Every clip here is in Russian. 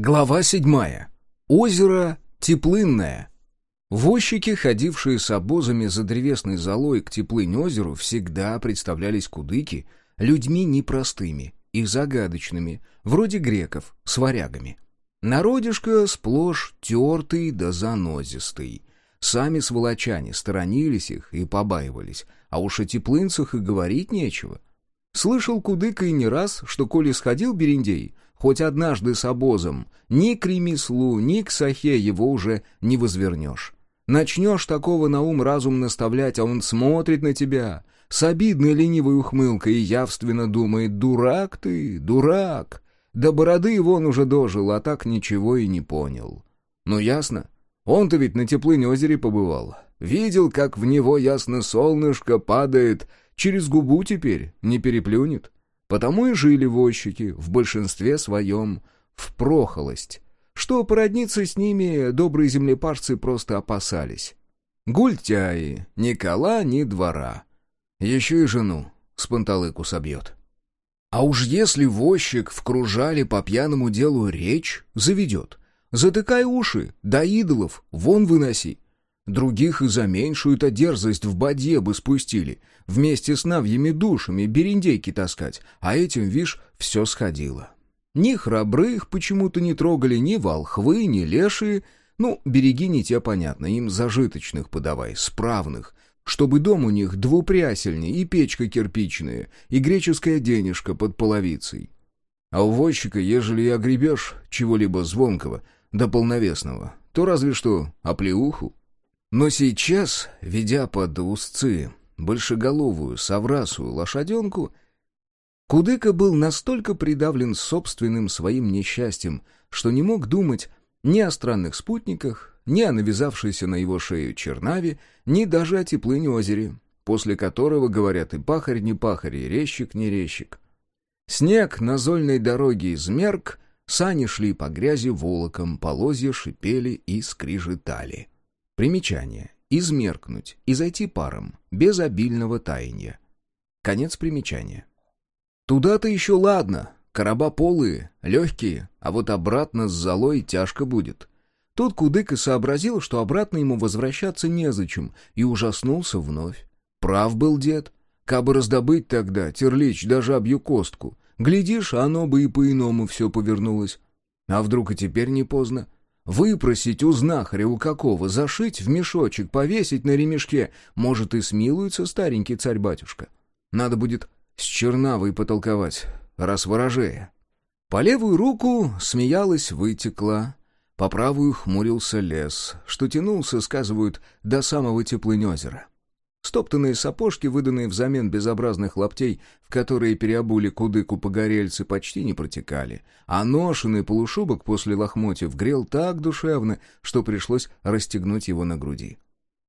Глава седьмая. Озеро Теплынное. Возчики, ходившие с обозами за древесной золой к Теплынь-озеру, всегда представлялись кудыки людьми непростыми и загадочными, вроде греков, с варягами. Народишко сплошь тертый да занозистый. Сами сволочане сторонились их и побаивались, а уж о теплынцах и говорить нечего. Слышал Кудыка и не раз, что коли сходил Берендей, хоть однажды с обозом, ни к ремеслу, ни к сахе его уже не возвернешь. Начнешь такого на ум разум наставлять, а он смотрит на тебя с обидной ленивой ухмылкой и явственно думает «Дурак ты, дурак!» До бороды вон уже дожил, а так ничего и не понял. Ну ясно, он-то ведь на теплынь озере побывал. Видел, как в него ясно солнышко падает, через губу теперь не переплюнет. Потому и жили возчики в большинстве своем в прохолость, что породниться с ними добрые землепашцы просто опасались. Гультяи, ни кола, ни двора. Еще и жену с панталыку собьет. А уж если возчик в кружале по пьяному делу речь заведет, затыкай уши, до идолов вон выноси. Других и за меньшую-то дерзость в бадье бы спустили, вместе с навьими душами бериндейки таскать, а этим, вишь, все сходило. Ни храбрых почему-то не трогали, ни волхвы, ни лешие, ну, береги не те, понятно, им зажиточных подавай, справных, чтобы дом у них двупрясельный, и печка кирпичная, и греческая денежка под половицей. А у возчика, ежели и огребешь чего-либо звонкого да полновесного, то разве что оплеуху. Но сейчас, ведя под узцы большеголовую соврасую лошаденку, Кудыка был настолько придавлен собственным своим несчастьем, что не мог думать ни о странных спутниках, ни о навязавшейся на его шею чернаве, ни даже о теплыне озере, после которого, говорят, и пахарь не пахарь, и резчик не резчик. Снег на зольной дороге измерк, сани шли по грязи волоком, полозья шипели и скрижетали. Примечание. Измеркнуть и зайти паром, без обильного таяния. Конец примечания. Туда-то еще ладно, короба полые, легкие, а вот обратно с золой тяжко будет. Тут Кудык и сообразил, что обратно ему возвращаться незачем, и ужаснулся вновь. Прав был дед. Кабы раздобыть тогда, терлич, даже обью костку. Глядишь, оно бы и по-иному все повернулось. А вдруг и теперь не поздно? Выпросить у знахаря у какого, зашить в мешочек, повесить на ремешке. Может, и смилуется старенький царь-батюшка. Надо будет с чернавой потолковать, раз ворожея. По левую руку смеялась, вытекла. По правую хмурился лес, что тянулся, сказывают, до самого теплынь озера. Стоптанные сапожки, выданные взамен безобразных лаптей, в которые переобули кудыку погорельцы, почти не протекали, а ношенный полушубок после лохмотьев грел так душевно, что пришлось расстегнуть его на груди.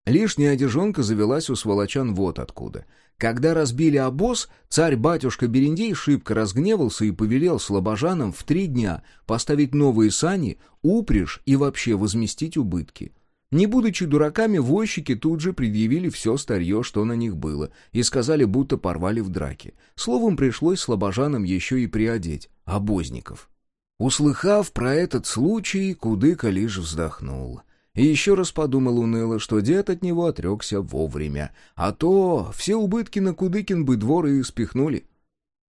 Лишняя одежонка завелась у сволочан вот откуда. Когда разбили обоз, царь-батюшка Берендей шибко разгневался и повелел слабожанам в три дня поставить новые сани, упряжь и вообще возместить убытки. Не будучи дураками, возчики тут же предъявили все старье, что на них было, и сказали, будто порвали в драке. Словом, пришлось слабожанам еще и приодеть обозников. Услыхав про этот случай, Кудыка лишь вздохнул. И еще раз подумал уныло, что дед от него отрекся вовремя, а то все убытки на Кудыкин бы двор и спихнули.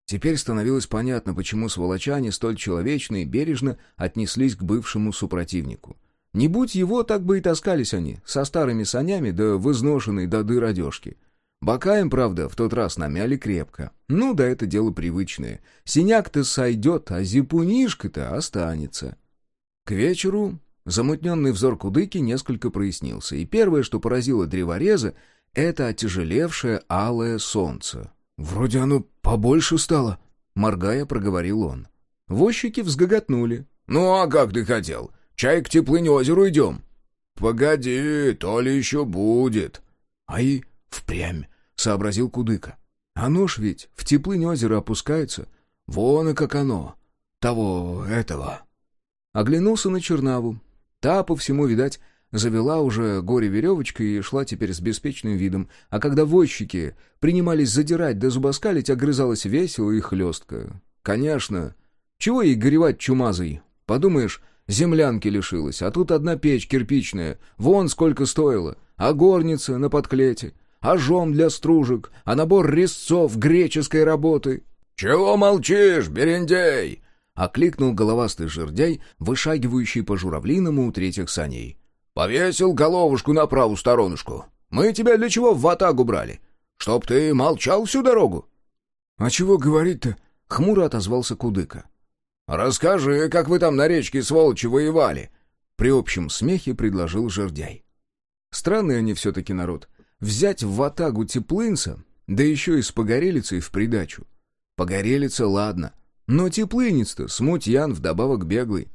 Теперь становилось понятно, почему сволочане столь человечно и бережно отнеслись к бывшему супротивнику. Не будь его, так бы и таскались они, со старыми санями да в изношенной до дыр одежки. Бока им, правда, в тот раз намяли крепко. Ну да это дело привычное. Синяк-то сойдет, а зипунишка-то останется. К вечеру замутненный взор Кудыки несколько прояснился, и первое, что поразило древореза, это отяжелевшее алое солнце. «Вроде оно побольше стало», — моргая, проговорил он. Возчики взгоготнули. «Ну а как ты хотел? Чай к теплынь озеру идем». «Погоди, то ли еще будет». «А и впрямь», — сообразил Кудыка. «Оно ж ведь в теплынь озера опускается. Вон и как оно. Того, этого». Оглянулся на Чернаву. Та, по всему, видать, завела уже горе веревочкой и шла теперь с беспечным видом, а когда возчики принимались задирать да зубоскалить, огрызалась весело и хлестко. «Конечно. Чего ей горевать чумазой? Подумаешь, землянки лишилась, а тут одна печь кирпичная, вон сколько стоила, а горница на подклете, а жом для стружек, а набор резцов греческой работы». «Чего молчишь, Берендей?» — окликнул головастый жердяй, вышагивающий по журавлиному у третьих саней. «Повесил головушку на правую сторонушку. Мы тебя для чего в ватагу брали? Чтоб ты молчал всю дорогу?» «А чего говорить-то?» — хмуро отозвался Кудыка. «Расскажи, как вы там на речке сволочи воевали!» При общем смехе предложил жердяй. Странный они все-таки народ. Взять в ватагу теплынца, да еще и с погорелицей в придачу. Погорелица, ладно. Но теплынец-то, смутьян, вдобавок беглый.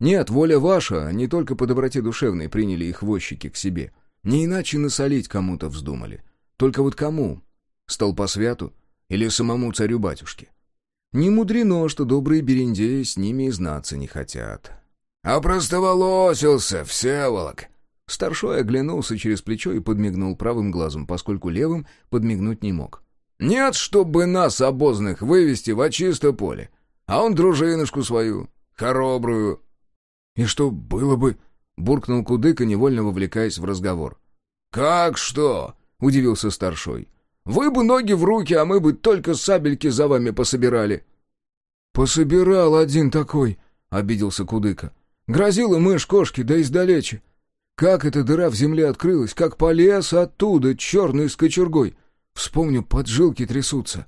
Нет, воля ваша, не только по доброте душевной приняли их возчики к себе. Не иначе насолить кому-то вздумали. Только вот кому? Столпосвяту или самому царю-батюшке? Не мудрено, что добрые берендеи с ними и знаться не хотят. «А простоволосился, Всеволок!» Старшой оглянулся через плечо и подмигнул правым глазом, поскольку левым подмигнуть не мог. «Нет, чтобы нас, обозных, вывести в чисто поле. А он дружинушку свою, хоробрую». «И что было бы?» — буркнул Кудыка, невольно вовлекаясь в разговор. «Как что?» — удивился старшой. Вы бы ноги в руки, а мы бы только сабельки за вами пособирали». «Пособирал один такой», — обиделся Кудыка. «Грозила мышь кошки, да издалече. Как эта дыра в земле открылась, как полез оттуда, черный с кочергой. Вспомню, поджилки трясутся».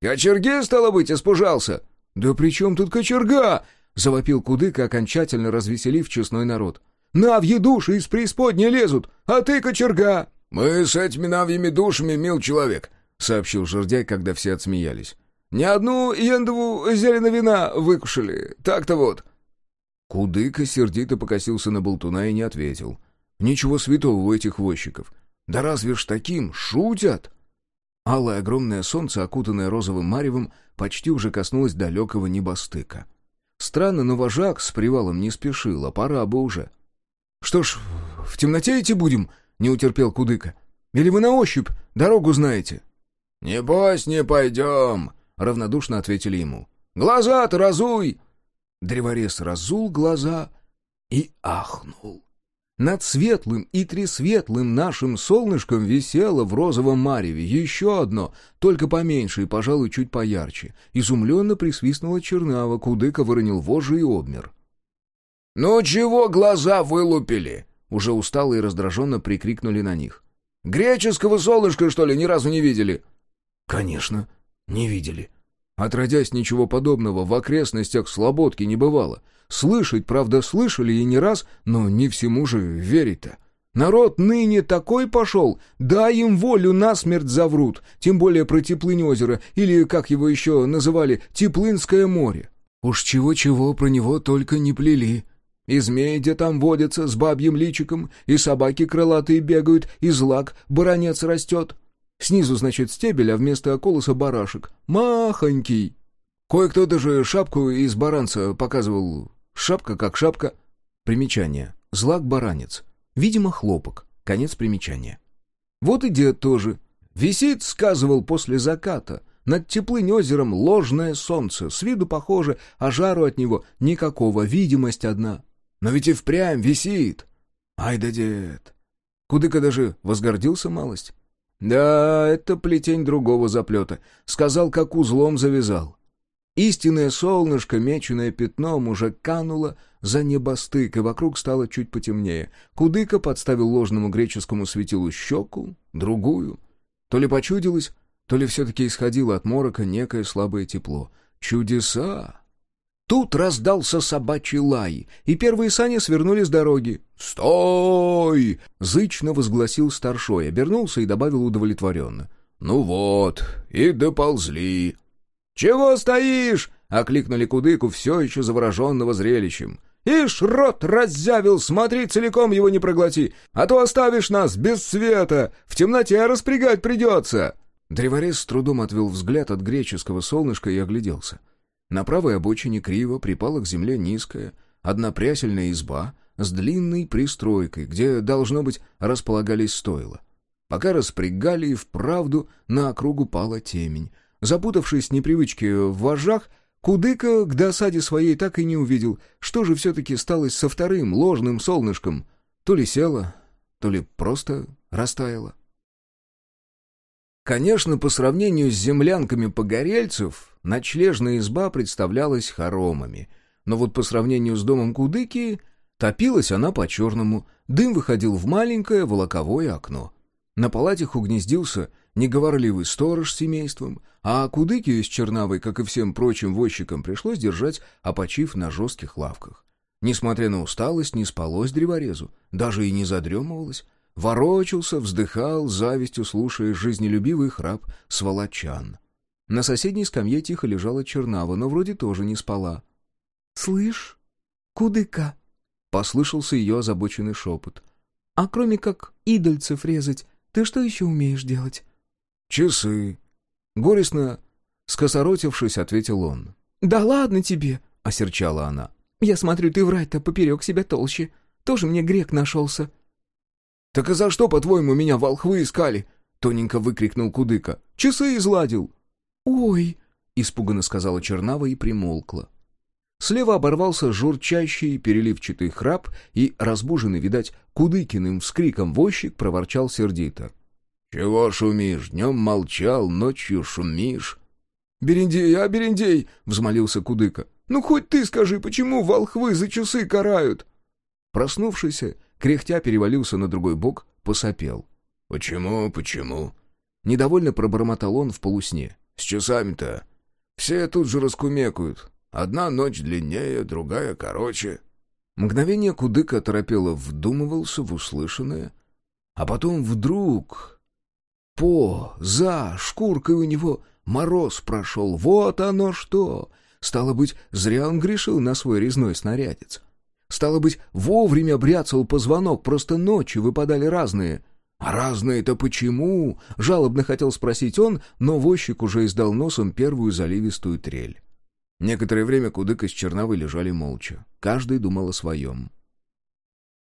«Кочерге, стало быть, испужался?» «Да при чем тут кочерга?» — завопил Кудыка, окончательно развеселив честной народ. «На, в едуши из преисподней лезут, а ты кочерга!» «Мы с этими навьими душами, мил человек», — сообщил жердяй, когда все отсмеялись. «Ни одну ендову зелено вина выкушали, так-то вот». Кудыка сердито покосился на болтуна и не ответил. «Ничего святого у этих возчиков. Да разве ж таким шутят?» Алое огромное солнце, окутанное розовым маревом, почти уже коснулось далекого небостыка. Странно, но вожак с привалом не спешил, а пора бы уже. «Что ж, в темноте идти будем?» — не утерпел Кудыка. «Или вы на ощупь дорогу знаете?» «Небось, не пойдем», — равнодушно ответили ему. «Глаза-то разуй!» Древорез разул глаза и ахнул. Над светлым и тресветлым нашим солнышком висело в розовом мареве еще одно, только поменьше и, пожалуй, чуть поярче. Изумленно присвистнула чернава, кудыка выронил вожжи и обмер. «Ну чего глаза вылупили?» Уже устало и раздраженно прикрикнули на них. «Греческого солнышка, что ли, ни разу не видели?» «Конечно, не видели. Отродясь ничего подобного, в окрестностях Слободки не бывало. Слышать, правда, слышали и не раз, но не всему же верить-то. Народ ныне такой пошел, дай им волю, насмерть заврут, тем более про Теплынь озеро, или, как его еще называли, Теплынское море. Уж чего-чего про него только не плели». И змеи где там водятся с бабьим личиком, и собаки крылатые бегают, и злак баронец растет. Снизу, значит, стебель, а вместо колоса барашек. Махонький. Кое-кто даже шапку из баранца показывал. Шапка как шапка. Примечание. Злак-баранец. Видимо, хлопок. Конец примечания. Вот и дед тоже. Висит, сказывал, после заката. Над теплынь озером ложное солнце. С виду похоже, а жару от него никакого. Видимость одна. Но ведь и впрямь висит. Ай да дед. Кудыка даже возгордился малость. Да, это плетень другого заплета. Сказал, как узлом завязал. Истинное солнышко, меченое пятном, уже кануло за небостык, и вокруг стало чуть потемнее. Кудыка подставил ложному греческому светилу щеку, другую. То ли почудилось, то ли все-таки исходило от морока некое слабое тепло. Чудеса! Тут раздался собачий лай, и первые сани свернули с дороги. «Стой!» — зычно возгласил старшой, обернулся и добавил удовлетворенно. «Ну вот, и доползли». «Чего стоишь?» — окликнули Кудыку, все еще завороженного зрелищем. «Ишь, рот раззявил, смотри, целиком его не проглоти, а то оставишь нас без света, в темноте распрягать придется!» Древорез с трудом отвел взгляд от греческого солнышка и огляделся. — на правой обочине криво припала к земле низкая, однопрясельная изба с длинной пристройкой, где, должно быть, располагались стойла. Пока распрягали, и вправду на округу пала темень. Запутавшись с непривычки в вожжах, Кудыка к досаде своей так и не увидел, что же все-таки сталось со вторым ложным солнышком. То ли село, то ли просто растаяло. Конечно, по сравнению с землянками погорельцев, ночлежная изба представлялась хоромами. Но вот по сравнению с домом Кудыки, топилась она по-черному, дым выходил в маленькое волоковое окно. На палатях угнездился неговорливый сторож с семейством, а Кудыкию с Чернавой, как и всем прочим возчикам, пришлось держать, опочив на жестких лавках. Несмотря на усталость, не спалось древорезу, даже и не задремывалось. Ворочался, вздыхал, завистью слушая жизнелюбивый храп сволочан. На соседней скамье тихо лежала Чернава, но вроде тоже не спала. «Слышь, Кудыка!» — послышался ее озабоченный шепот. «А кроме как идольцев резать, ты что еще умеешь делать?» «Часы». Горестно, скосоротившись, ответил он. «Да ладно тебе!» — осерчала она. «Я смотрю, ты врать-то поперек себя толще. Тоже мне грек нашелся». «Так и за что, по-твоему, меня волхвы искали?» — тоненько выкрикнул Кудыка. «Часы изладил!» «Ой!» — испуганно сказала Чернава и примолкла. Слева оборвался журчащий переливчатый храп, и, разбуженный, видать, Кудыкиным вскриком возчик проворчал сердито. «Чего шумишь? Днем молчал, ночью шумишь». «Берендей, а, Берендей!» — взмолился Кудыка. «Ну хоть ты скажи, почему волхвы за часы карают?» Проснувшийся, кряхтя перевалился на другой бок, посопел. «Почему, почему?» Недовольно пробормотал он в полусне. «С часами-то. Все тут же раскумекают. Одна ночь длиннее, другая короче». Мгновение Кудыка торопело вдумывался в услышанное, а потом вдруг по, за, шкуркой у него мороз прошел. Вот оно что! Стало быть, зря он грешил на свой резной снарядец. Стало быть, вовремя бряцал позвонок, просто ночи выпадали разные. А разные-то почему? Жалобно хотел спросить он, но возчик уже издал носом первую заливистую трель. Некоторое время Кудыка с Черновой лежали молча. Каждый думал о своем.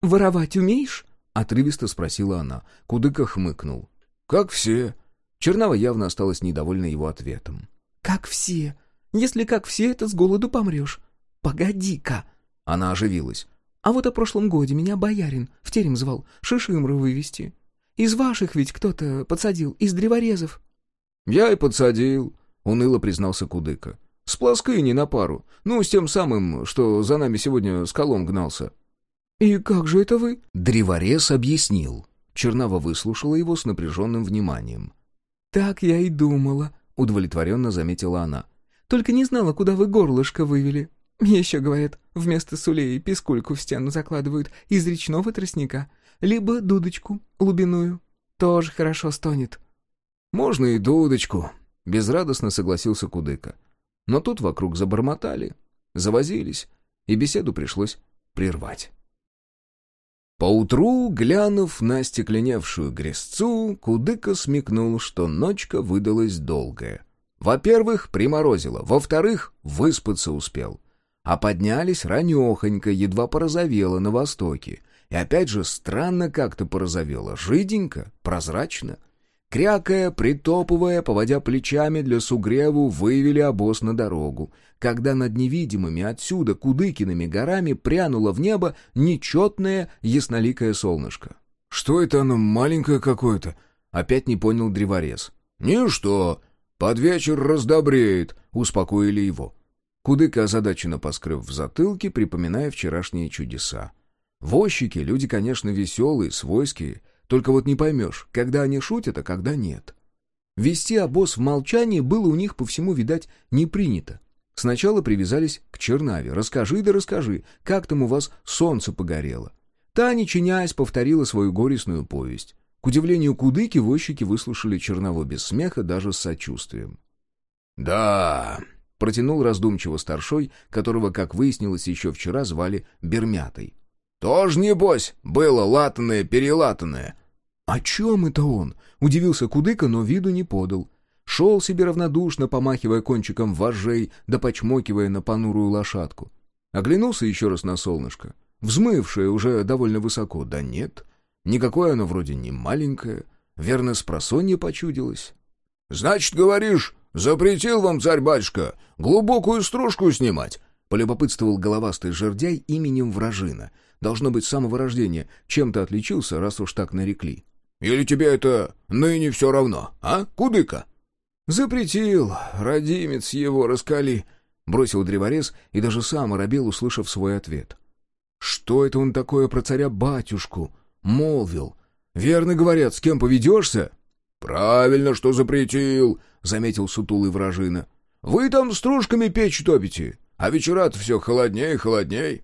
«Воровать умеешь?» — отрывисто спросила она. Кудыка хмыкнул. «Как все». Чернава явно осталась недовольна его ответом. «Как все? Если как все, это с голоду помрешь. Погоди-ка!» Она оживилась. «А вот о прошлом годе меня боярин в терем звал шишимры вывести. Из ваших ведь кто-то подсадил, из древорезов». «Я и подсадил», — уныло признался Кудыка. «С плоскыни на пару. Ну, с тем самым, что за нами сегодня с колом гнался». «И как же это вы?» Древорез объяснил. Чернава выслушала его с напряженным вниманием. «Так я и думала», — удовлетворенно заметила она. «Только не знала, куда вы горлышко вывели. Еще, говорят, вместо сулей пескульку в стену закладывают из речного тростника, либо дудочку лубиную. Тоже хорошо стонет». «Можно и дудочку», — безрадостно согласился Кудыка. Но тут вокруг забормотали, завозились, и беседу пришлось прервать. Поутру, глянув на стекленевшую грязцу, Кудыка смекнул, что ночка выдалась долгая. Во-первых, приморозило, во-вторых, выспаться успел. А поднялись ранехонько, едва порозовело на востоке. И опять же странно как-то порозовело, жиденько, прозрачно — Крякая, притопывая, поводя плечами для сугреву, вывели обоз на дорогу, когда над невидимыми отсюда Кудыкиными горами прянуло в небо нечетное ясноликое солнышко. «Что это оно маленькое какое-то?» — опять не понял древорез. «Ничто. Под вечер раздобреет», — успокоили его. Кудыка озадаченно поскрыв в затылке, припоминая вчерашние чудеса. Возчики — люди, конечно, веселые, свойские, только вот не поймешь, когда они шутят, а когда нет. Вести обоз в молчании было у них по всему, видать, не принято. Сначала привязались к Чернаве. «Расскажи да расскажи, как там у вас солнце погорело?» Та, не повторила свою горестную повесть. К удивлению Кудыки, возчики выслушали Чернову без смеха, даже с сочувствием. «Да...» — протянул раздумчиво старшой, которого, как выяснилось, еще вчера звали Бермятой. «Тоже, небось, было латанное-перелатанное. «О чем это он?» — удивился Кудыка, но виду не подал. Шел себе равнодушно, помахивая кончиком вожжей, да почмокивая на понурую лошадку. Оглянулся еще раз на солнышко, взмывшее уже довольно высоко. Да нет, никакое оно вроде не маленькое, верно, с просонья почудилось. «Значит, говоришь, запретил вам царь-батюшка глубокую стружку снимать?» — полюбопытствовал головастый жердяй именем Вражина. Должно быть, с самого рождения чем-то отличился, раз уж так нарекли. «Или тебе это ныне все равно, а, кудыка?» «Запретил, родимец его раскали», — бросил древорез и даже сам оробел, услышав свой ответ. «Что это он такое про царя-батюшку?» — молвил. «Верно говорят, с кем поведешься?» «Правильно, что запретил», — заметил сутулый вражина. «Вы там стружками печь топите, а вечера-то все холоднее и холодней».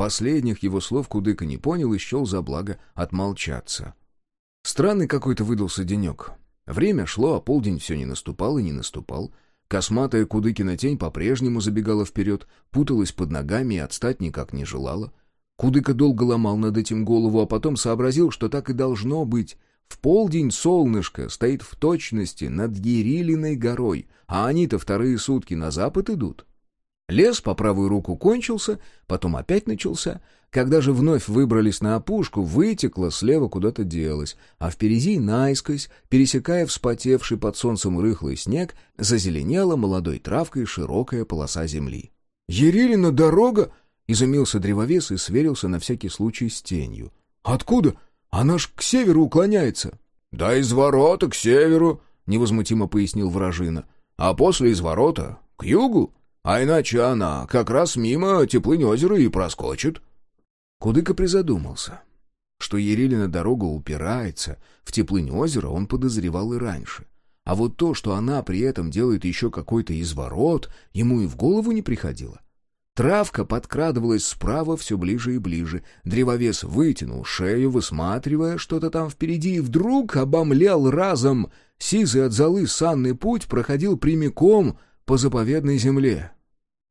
Последних его слов Кудыка не понял и счел за благо отмолчаться. Странный какой-то выдался денек. Время шло, а полдень все не наступал и не наступал. Косматая Кудыкина тень по-прежнему забегала вперед, путалась под ногами и отстать никак не желала. Кудыка долго ломал над этим голову, а потом сообразил, что так и должно быть. В полдень солнышко стоит в точности над Ерилиной горой, а они-то вторые сутки на запад идут. Лес по правую руку кончился, потом опять начался. Когда же вновь выбрались на опушку, вытекло, слева куда-то делось, а впереди наискось, пересекая вспотевший под солнцем рыхлый снег, зазеленела молодой травкой широкая полоса земли. «Ерилина дорога!» — изумился древовес и сверился на всякий случай с тенью. «Откуда? Она ж к северу уклоняется». «Да из ворота к северу», — невозмутимо пояснил вражина. «А после из ворота к югу?» А иначе она как раз мимо теплынь озера и проскочит. Кудыка призадумался. Что Ерилина дорога упирается в теплынь озера, он подозревал и раньше. А вот то, что она при этом делает еще какой-то изворот, ему и в голову не приходило. Травка подкрадывалась справа все ближе и ближе. Древовес вытянул шею, высматривая что-то там впереди, и вдруг обомлел разом. Сизый от золы санный путь проходил прямиком по заповедной земле.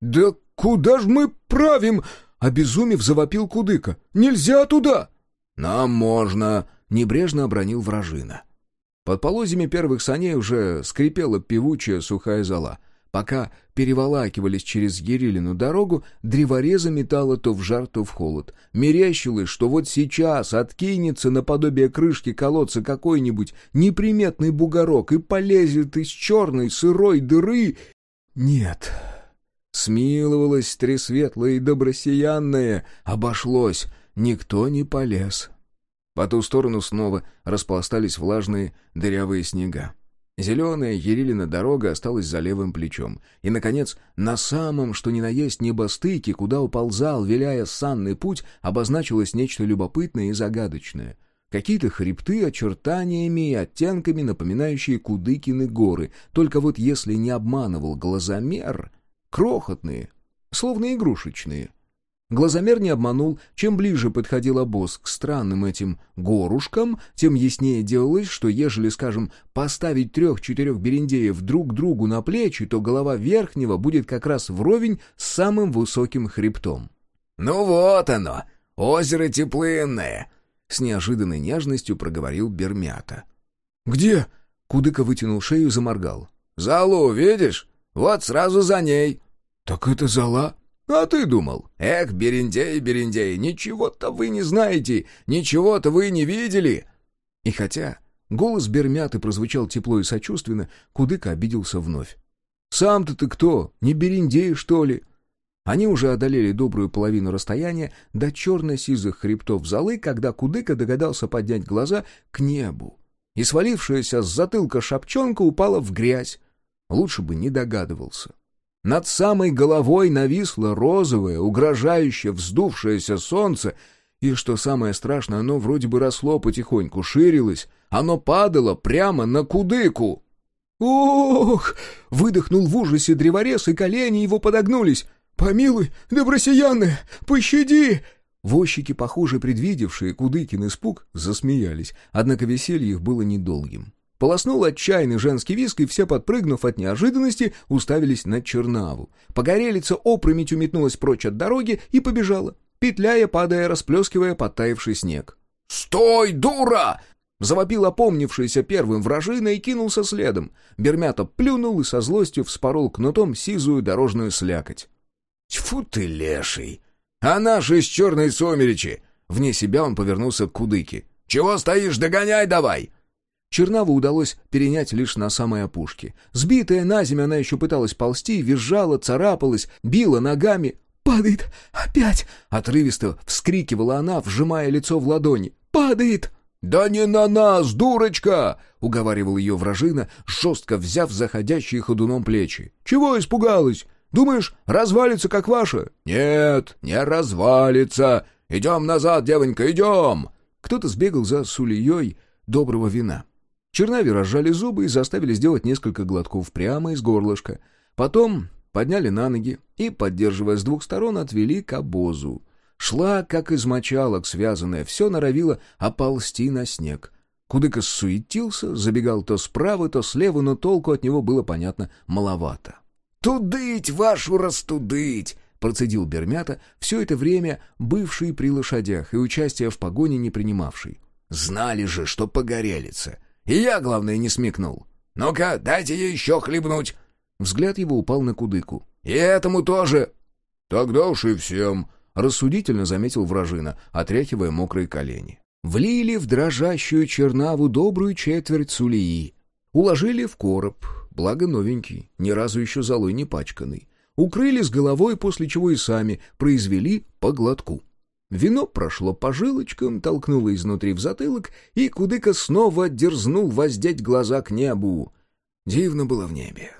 «Да куда ж мы правим?» — обезумев завопил Кудыка. «Нельзя туда!» «Нам можно!» — небрежно обронил вражина. Под полозьями первых саней уже скрипела певучая сухая зола. Пока переволакивались через Ерилину дорогу, древореза метало то в жар, то в холод. Мерещилось, что вот сейчас откинется наподобие крышки колодца какой-нибудь неприметный бугорок и полезет из черной сырой дыры нет. Смиловалась тресветлая и добросиянная, обошлось, никто не полез. По ту сторону снова распластались влажные дырявые снега. Зеленая Ерилина дорога осталась за левым плечом. И, наконец, на самом, что ни на есть небостыке, куда уползал, виляя санный путь, обозначилось нечто любопытное и загадочное — Какие-то хребты очертаниями и оттенками, напоминающие Кудыкины горы, только вот если не обманывал глазомер, крохотные, словно игрушечные. Глазомер не обманул, чем ближе подходил обоз к странным этим горушкам, тем яснее делалось, что ежели, скажем, поставить трех-четырех берендеев друг другу на плечи, то голова верхнего будет как раз вровень с самым высоким хребтом. «Ну вот оно, озеро Теплынное!» С неожиданной нежностью проговорил Бермята. «Где?» — Кудыка вытянул шею и заморгал. «Залу видишь? Вот сразу за ней». «Так это зала?» «А ты думал? Эх, Берендей, Берендей, ничего-то вы не знаете, ничего-то вы не видели!» И хотя голос Бермяты прозвучал тепло и сочувственно, Кудыка обиделся вновь. «Сам-то ты кто? Не Берендей, что ли?» Они уже одолели добрую половину расстояния до черно-сизых хребтов золы, когда Кудыка догадался поднять глаза к небу. И свалившаяся с затылка шапчонка упала в грязь. Лучше бы не догадывался. Над самой головой нависло розовое, угрожающее вздувшееся солнце, и, что самое страшное, оно вроде бы росло потихоньку, ширилось. Оно падало прямо на Кудыку. «Ох!» — выдохнул в ужасе древорез, и колени его подогнулись. «Помилуй, добросиянная, пощади!» Возчики, похоже, предвидевшие Кудыкин испуг, засмеялись, однако веселье их было недолгим. Полоснул отчаянный женский виск, и все, подпрыгнув от неожиданности, уставились на Чернаву. Погорелица опрометью метнулась прочь от дороги и побежала, петляя, падая, расплескивая подтаявший снег. «Стой, дура!» Завопил опомнившийся первым вражина и кинулся следом. Бермята плюнул и со злостью вспорол кнутом сизую дорожную слякоть. Тьфу ты, леший! А наши из черной сумеречи! Вне себя он повернулся к кудыке. «Чего стоишь? Догоняй давай!» Чернаву удалось перенять лишь на самой опушке. Сбитая на землю, она еще пыталась ползти, визжала, царапалась, била ногами. «Падает! Опять!» — отрывисто вскрикивала она, вжимая лицо в ладони. «Падает!» «Да не на нас, дурочка!» — уговаривал ее вражина, жестко взяв заходящие ходуном плечи. «Чего испугалась? Думаешь, развалится, как ваша?» «Нет, не развалится! Идем назад, девонька, идем!» Кто-то сбегал за сулеей доброго вина. Чернави разжали зубы и заставили сделать несколько глотков прямо из горлышка. Потом подняли на ноги и, поддерживая с двух сторон, отвели к обозу. Шла, как из мочалок связанная, все норовила оползти на снег. Кудыка суетился, забегал то справа, то слева, но толку от него было, понятно, маловато. «Тудыть вашу растудыть!» — процедил Бермята, все это время бывший при лошадях и участия в погоне не принимавший. «Знали же, что погорелится. И я, главное, не смекнул. Ну-ка, дайте ей еще хлебнуть!» Взгляд его упал на Кудыку. «И этому тоже!» «Тогда уж и всем!» — рассудительно заметил вражина, отряхивая мокрые колени. Влили в дрожащую чернаву добрую четверть сулии. Уложили в короб, благо новенький, ни разу еще золой не пачканный. Укрыли с головой, после чего и сами произвели по глотку. Вино прошло по жилочкам, толкнуло изнутри в затылок, и Кудыка снова дерзнул воздеть глаза к небу. Дивно было в небе.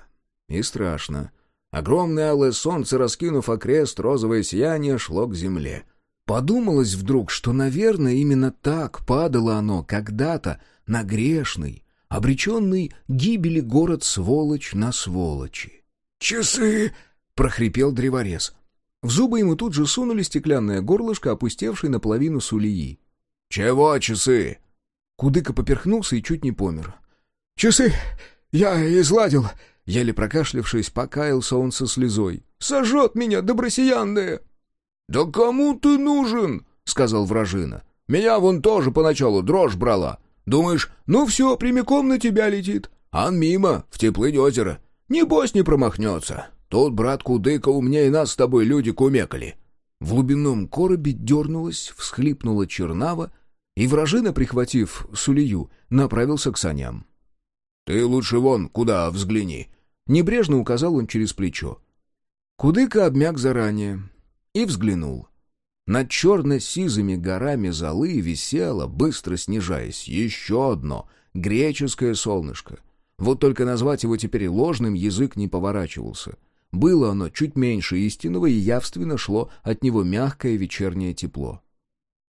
И страшно. Огромное алое солнце, раскинув окрест, розовое сияние шло к земле. Подумалось вдруг, что, наверное, именно так падало оно когда-то на грешный, обреченный гибели город сволочь на сволочи. «Часы!» — прохрипел древорез. В зубы ему тут же сунули стеклянное горлышко, опустевшей наполовину сулии. «Чего часы?» Кудыка поперхнулся и чуть не помер. «Часы! Я изладил!» Еле прокашлявшись, покаялся он со слезой. «Сожжет меня, добросиянная!» «Да кому ты нужен?» — сказал вражина. «Меня вон тоже поначалу дрожь брала. Думаешь, ну все, прямиком на тебя летит. А мимо, в теплынь озера. Небось не промахнется. Тут, брат Кудыка, умнее нас с тобой люди кумекали». В глубинном коробе дернулась, всхлипнула чернава, и вражина, прихватив сулию, направился к саням. «Ты лучше вон куда взгляни», — небрежно указал он через плечо. Кудыка обмяк заранее и взглянул. Над черно-сизыми горами золы висело, быстро снижаясь, еще одно греческое солнышко. Вот только назвать его теперь ложным язык не поворачивался. Было оно чуть меньше истинного, и явственно шло от него мягкое вечернее тепло.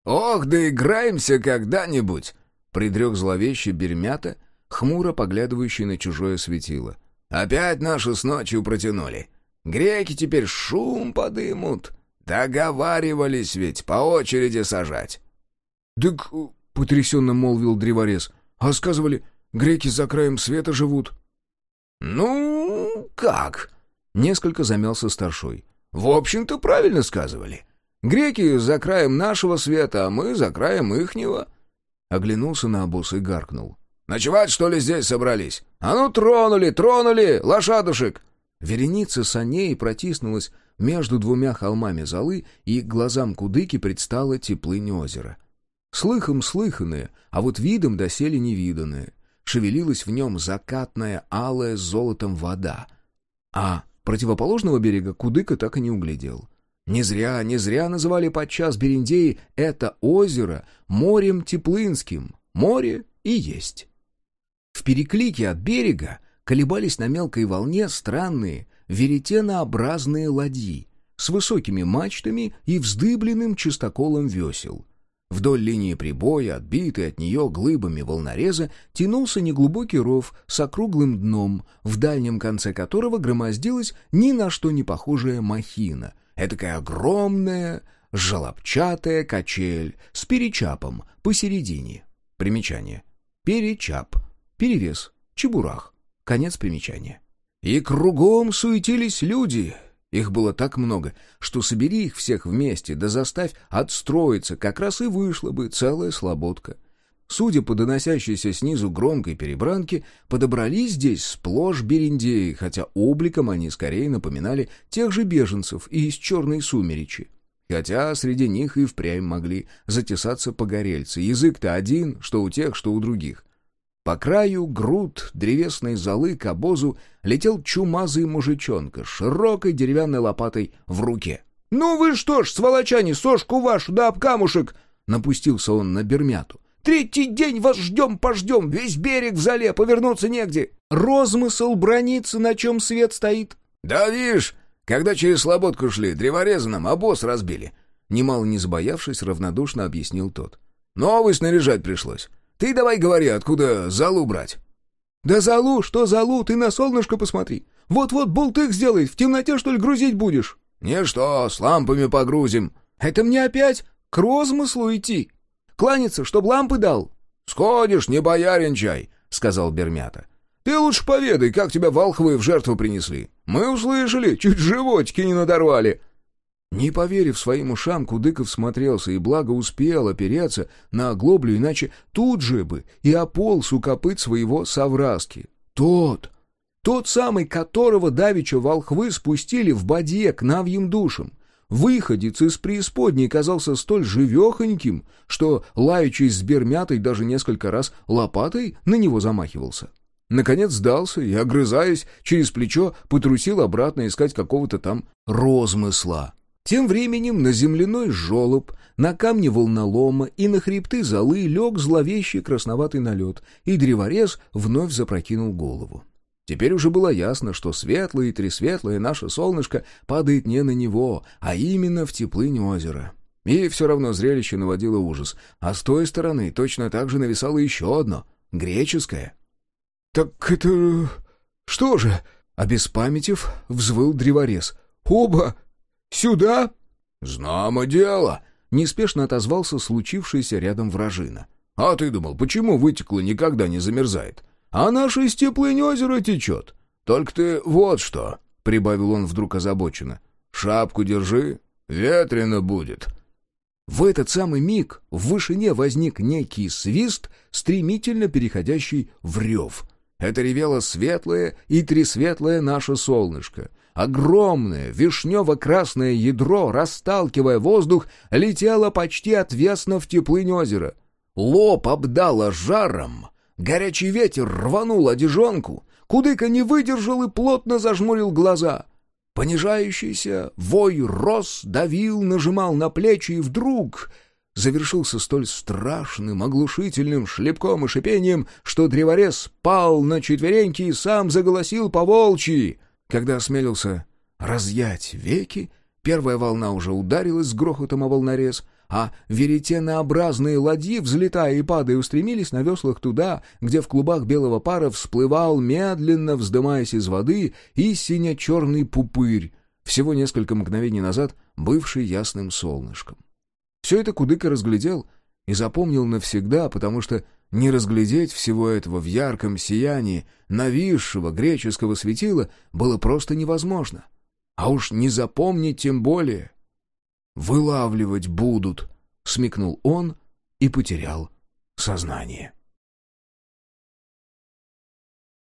«Ох, да играемся когда-нибудь!» — предрек зловеще Бермята, хмуро поглядывающий на чужое светило. «Опять наши с ночью протянули. Греки теперь шум подымут. Договаривались ведь по очереди сажать. — Так, — потрясенно молвил древорез, — а сказывали, греки за краем света живут. — Ну, как? — несколько замялся старшой. — В общем-то, правильно сказывали. Греки за краем нашего света, а мы за краем ихнего. Оглянулся на обоз и гаркнул. — Ночевать, что ли, здесь собрались? А ну, тронули, тронули, лошадушек! Вереница саней протиснулась между двумя холмами золы, и глазам кудыки предстала теплынь озера. Слыхом слыханное, а вот видом доселе невиданное. Шевелилась в нем закатная, алая с золотом вода. А противоположного берега кудыка так и не углядел. Не зря, не зря называли подчас Берендеи это озеро морем Теплынским. Море и есть. В переклике от берега колебались на мелкой волне странные, веретенообразные ладьи с высокими мачтами и вздыбленным чистоколом весел. Вдоль линии прибоя, отбитый от нее глыбами волнореза, тянулся неглубокий ров с округлым дном, в дальнем конце которого громоздилась ни на что не похожая махина, этакая огромная, желобчатая качель с перечапом посередине. Примечание. Перечап. Перевес. Чебурах. Конец примечания. И кругом суетились люди. Их было так много, что собери их всех вместе, да заставь отстроиться, как раз и вышла бы целая слободка. Судя по доносящейся снизу громкой перебранке, подобрались здесь сплошь бериндеи, хотя обликом они скорее напоминали тех же беженцев и из черной сумеречи. Хотя среди них и впрямь могли затесаться погорельцы. Язык-то один, что у тех, что у других. По краю груд древесной золы к обозу летел чумазый мужичонка с широкой деревянной лопатой в руке. «Ну вы что ж, сволочане, сошку вашу да об камушек!» Напустился он на бермяту. «Третий день вас ждем-пождем, весь берег в зале, повернуться негде. Розмысл бронится, на чем свет стоит». «Да видишь, когда через слободку шли, древорезы нам обоз разбили». Немало не забоявшись, равнодушно объяснил тот. «Новый снаряжать пришлось. Ты давай говори, откуда залу брать?» «Да залу, что залу, ты на солнышко посмотри. Вот-вот болтых сделает, в темноте, что ли, грузить будешь?» «Не что, с лампами погрузим». «Это мне опять к розмыслу идти. Кланяться, чтоб лампы дал». «Сходишь, не бояринчай», — сказал Бермята. «Ты лучше поведай, как тебя волхвы в жертву принесли. Мы услышали, чуть животики не надорвали». Не поверив своим ушам, Кудыков смотрелся и благо успел опереться на оглоблю, иначе тут же бы и ополз у копыт своего совраски. Тот, тот самый, которого давеча волхвы спустили в бадье к навьим душам. Выходец из преисподней казался столь живехоньким, что, лаючись с бермятой, даже несколько раз лопатой на него замахивался. Наконец сдался и, огрызаясь, через плечо потрусил обратно искать какого-то там розмысла. Тем временем на земляной жолоб, на камне волнолома и на хребты золы лег зловещий красноватый налет, и древорез вновь запрокинул голову. Теперь уже было ясно, что светлое и тресветлое наше солнышко падает не на него, а именно в теплынь озера. И все равно зрелище наводило ужас, а с той стороны точно так же нависало еще одно, греческое. «Так это... что же?» — обеспамятив, взвыл древорез. «Оба!» Сюда?» «Знамо дело!» — неспешно отозвался случившийся рядом вражина. «А ты думал, почему вытекло никогда не замерзает? А наше из теплынь озера течет. Только ты вот что!» — прибавил он вдруг озабоченно. «Шапку держи, ветрено будет». В этот самый миг в вышине возник некий свист, стремительно переходящий в рев. Это ревело светлое и тресветлое наше солнышко — Огромное вишнево-красное ядро, расталкивая воздух, летело почти отвесно в теплынь озера. Лоб обдало жаром, горячий ветер рванул одежонку, Кудыка не выдержал и плотно зажмурил глаза. Понижающийся вой рос, давил, нажимал на плечи, и вдруг завершился столь страшным, оглушительным шлепком и шипением, что древорез пал на четвереньки и сам заголосил по волчьи. Когда осмелился разъять веки, первая волна уже ударилась с грохотом о волнорез, а веретенообразные ладьи, взлетая и падая, устремились на веслах туда, где в клубах белого пара всплывал, медленно вздымаясь из воды, и сине-черный пупырь, всего несколько мгновений назад бывший ясным солнышком. Все это Кудыка разглядел и запомнил навсегда, потому что не разглядеть всего этого в ярком сиянии нависшего греческого светила было просто невозможно. А уж не запомнить тем более. «Вылавливать будут», — смекнул он и потерял сознание.